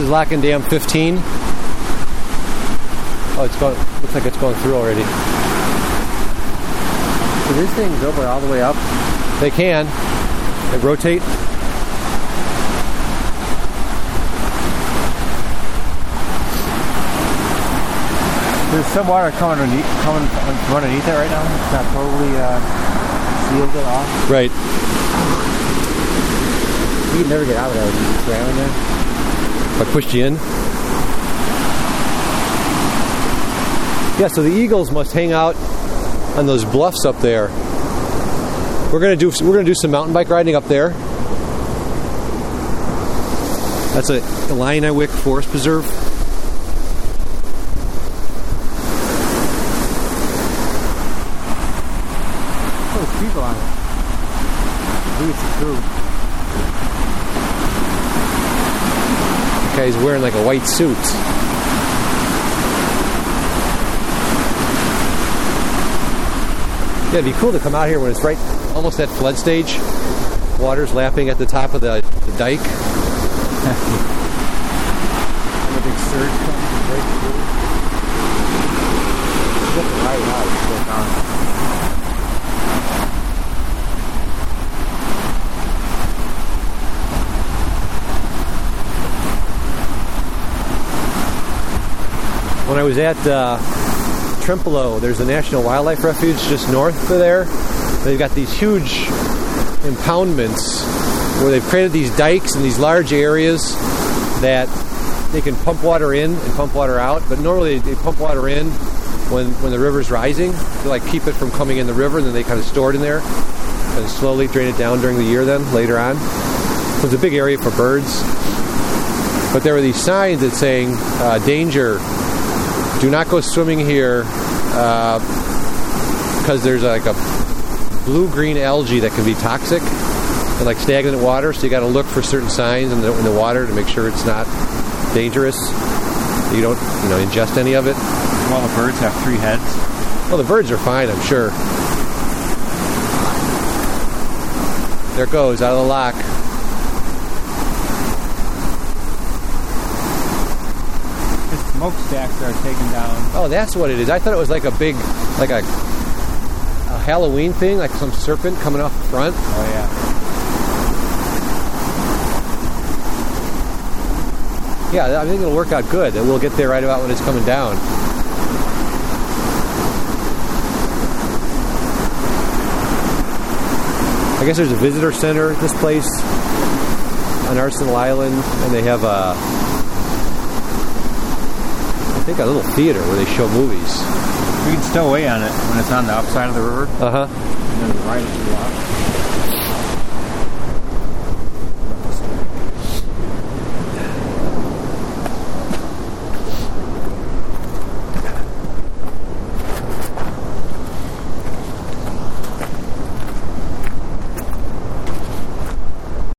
This is Lock and Dam 15. Oh, it's going. Looks like it's going through already. So these things open all the way up. They can. They rotate. There's some water coming underneath, coming from underneath it right now. It's not totally uh, sealed at all. Right. You can never get out of there when you just drowning there. I pushed you in. Yeah, so the eagles must hang out on those bluffs up there. We're gonna do we're gonna do some mountain bike riding up there. That's a Illini Forest Preserve. Oh, people on it. Maybe it's a crew. Guy's wearing like a white suit. Yeah, it'd be cool to come out here when it's right almost at flood stage. Water's lapping at the top of the, the dike. A big surge comes and breaks through. It out When I was at uh, Trempealeau, there's a National Wildlife Refuge just north of there. They've got these huge impoundments where they've created these dikes and these large areas that they can pump water in and pump water out. But normally they pump water in when, when the river's rising to like keep it from coming in the river, and then they kind of store it in there and slowly drain it down during the year. Then later on, so it's a big area for birds. But there were these signs that saying uh, danger do not go swimming here uh, because there's like a blue green algae that can be toxic and like stagnant water. So you got to look for certain signs in the, in the water to make sure it's not dangerous. You don't, you know, ingest any of it. Well, the birds have three heads. Well, the birds are fine, I'm sure. There it goes out of the lock. The smokestacks are taken down. Oh, that's what it is. I thought it was like a big, like a, a Halloween thing, like some serpent coming off the front. Oh yeah. Yeah, I think it'll work out good. That we'll get there right about when it's coming down. I guess there's a visitor center at this place on Arsenal Island, and they have a, I got a little theater where they show movies. We can stow away on it when it's on the upside of the river. Uh huh.